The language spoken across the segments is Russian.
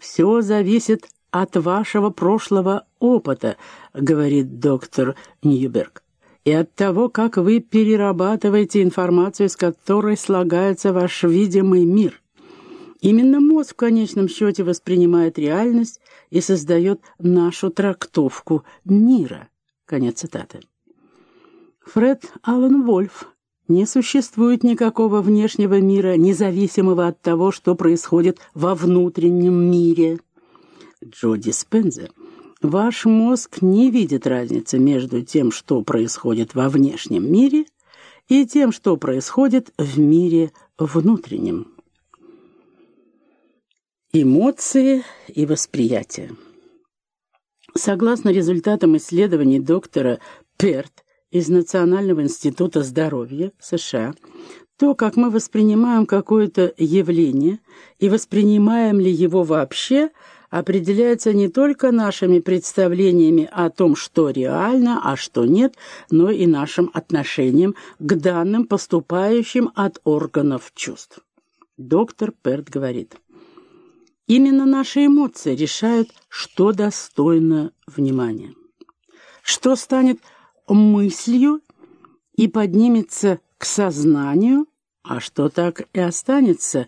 «Все зависит от вашего прошлого опыта», — говорит доктор Ньюберг, «и от того, как вы перерабатываете информацию, с которой слагается ваш видимый мир. Именно мозг в конечном счете воспринимает реальность и создает нашу трактовку мира». Конец цитаты. Фред Аллен Вольф не существует никакого внешнего мира, независимого от того, что происходит во внутреннем мире. Джо Диспенза. Ваш мозг не видит разницы между тем, что происходит во внешнем мире, и тем, что происходит в мире внутреннем. Эмоции и восприятие. Согласно результатам исследований доктора Перт, из Национального института здоровья США, то, как мы воспринимаем какое-то явление и воспринимаем ли его вообще, определяется не только нашими представлениями о том, что реально, а что нет, но и нашим отношением к данным, поступающим от органов чувств. Доктор Перт говорит, именно наши эмоции решают, что достойно внимания. Что станет мыслью и поднимется к сознанию, а что так и останется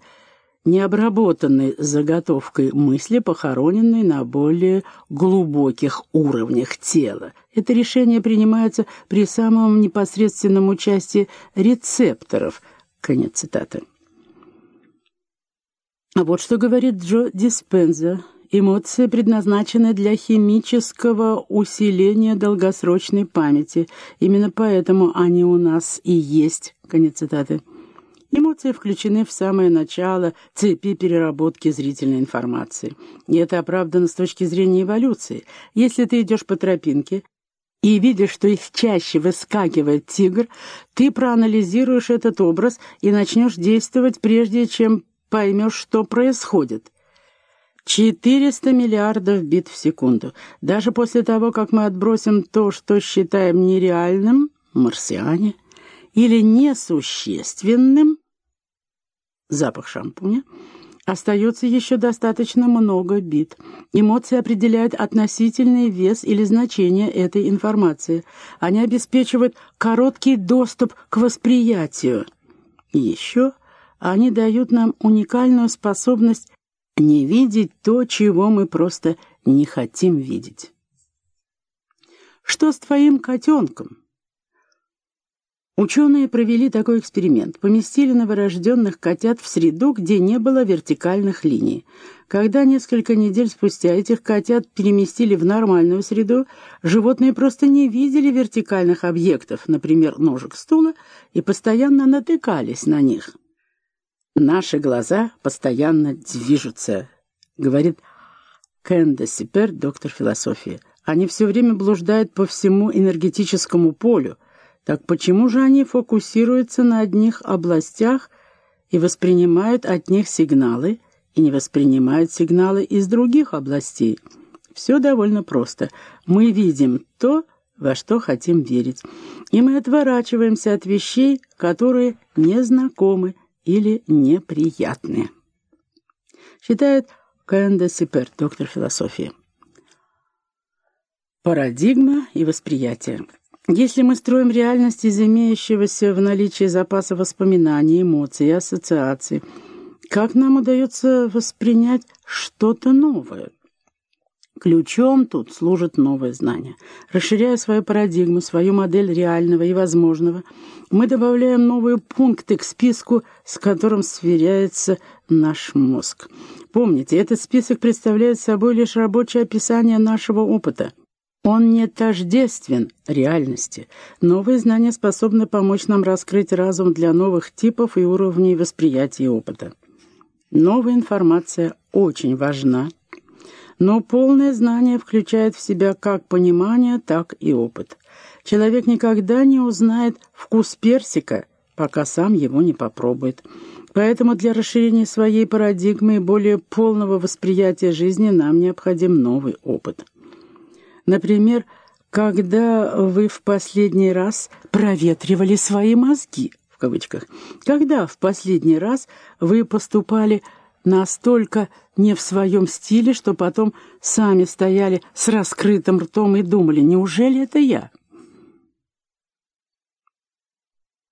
необработанной заготовкой мысли, похороненной на более глубоких уровнях тела. Это решение принимается при самом непосредственном участии рецепторов. Конец цитаты. А вот что говорит Джо Диспенза Эмоции предназначены для химического усиления долгосрочной памяти. Именно поэтому они у нас и есть. Конец цитаты. Эмоции включены в самое начало цепи переработки зрительной информации. И это оправдано с точки зрения эволюции. Если ты идешь по тропинке и видишь, что из чаще выскакивает тигр, ты проанализируешь этот образ и начнешь действовать, прежде чем поймешь, что происходит. 400 миллиардов бит в секунду. Даже после того, как мы отбросим то, что считаем нереальным, марсиане, или несущественным, запах шампуня, остается еще достаточно много бит. Эмоции определяют относительный вес или значение этой информации. Они обеспечивают короткий доступ к восприятию. еще они дают нам уникальную способность не видеть то, чего мы просто не хотим видеть. Что с твоим котенком? Ученые провели такой эксперимент. Поместили новорожденных котят в среду, где не было вертикальных линий. Когда несколько недель спустя этих котят переместили в нормальную среду, животные просто не видели вертикальных объектов, например, ножек стула, и постоянно натыкались на них. Наши глаза постоянно движутся, говорит Кэнда Сипер, доктор философии. Они все время блуждают по всему энергетическому полю. Так почему же они фокусируются на одних областях и воспринимают от них сигналы, и не воспринимают сигналы из других областей? Все довольно просто. Мы видим то, во что хотим верить, и мы отворачиваемся от вещей, которые незнакомы, или неприятные. Считает Кэнда Сипер, доктор философии. Парадигма и восприятие. Если мы строим реальность из имеющегося в наличии запаса воспоминаний, эмоций и ассоциаций, как нам удается воспринять что-то новое? Ключом тут служит новое знание. Расширяя свою парадигму, свою модель реального и возможного, мы добавляем новые пункты к списку, с которым сверяется наш мозг. Помните, этот список представляет собой лишь рабочее описание нашего опыта. Он не тождествен реальности. Новые знания способны помочь нам раскрыть разум для новых типов и уровней восприятия опыта. Новая информация очень важна но полное знание включает в себя как понимание, так и опыт. Человек никогда не узнает вкус персика, пока сам его не попробует. Поэтому для расширения своей парадигмы и более полного восприятия жизни нам необходим новый опыт. Например, когда вы в последний раз проветривали свои мозги, в кавычках, когда в последний раз вы поступали настолько не в своем стиле, что потом сами стояли с раскрытым ртом и думали, неужели это я?